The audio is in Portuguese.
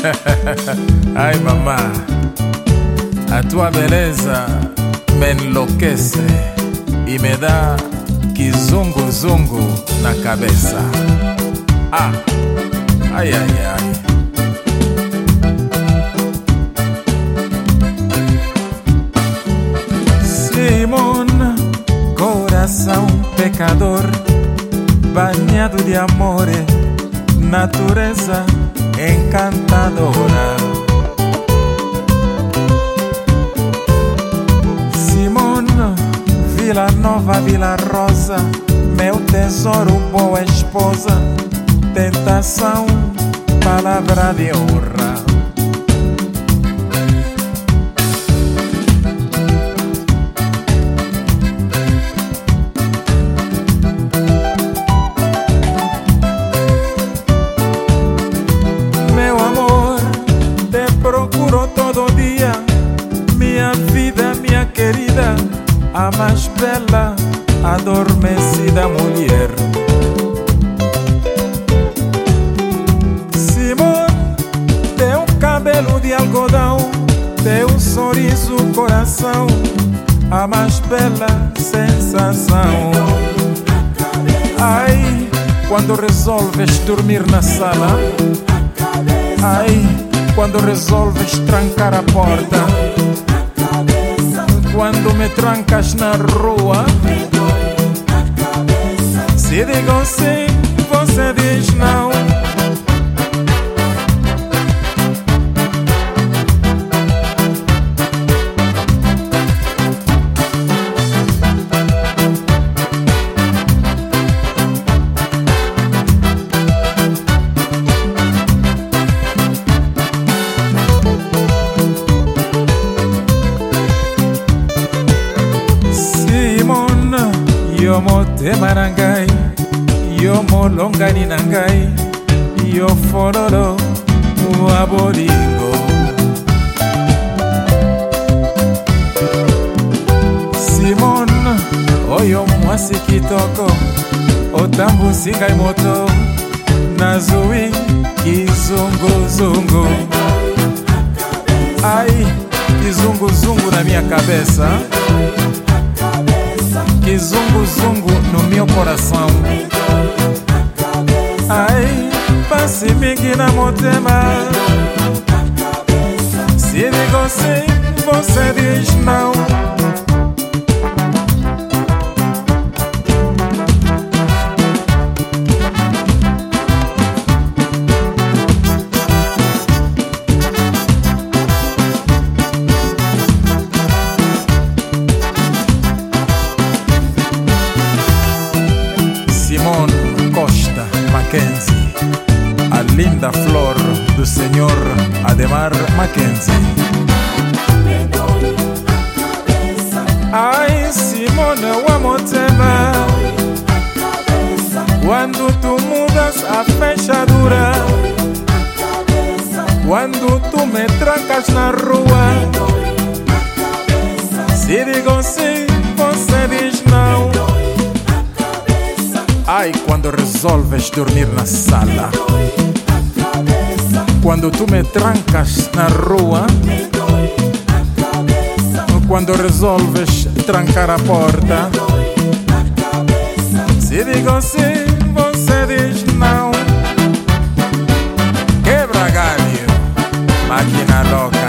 Ai mamá, a tua beleza me enlouquece e me dá kizunguzungu na cabeça. Ah, ai ai ai. Simon, coração pecador, banhado de amor, natureza encantadora. Simon, Vila Nova, Vila Rosa, meu tesouro, boa esposa, tentação, palavra de honra. Minha vida, minha querida, a mais bela, adormecida mulher. Simone, teu cabelo de algodão, teu sorriso, coração, a mais bela sensação. Ai, quando resolves dormir na sala. Ai, quando resolves trancar a porta. Quando me trancas na rua. Se digo sim, você yo motema na ngai yo molongani na ngai yo fololo wa bolingo. Simon oyo mwasi kitoko otambusi ngai moto nazwi kizunguzungu. Ai kizunguzungu na minha cabeça kizunguzungu no meu coração. Ai, passe mingi na motema. Se digo sim, você diz não. Mackenzie, a linda flor do senhor Ademar Mackenzie. Ai, Simone, tema. Quando tu mudas a fechadura, quando tu me trancas na rua, se digo sim, quando resolves dormir na sala. Quando tu me trancas na rua. Quando resolves trancar a porta. Se digo sim, você diz não. Quebra galho, máquina louca.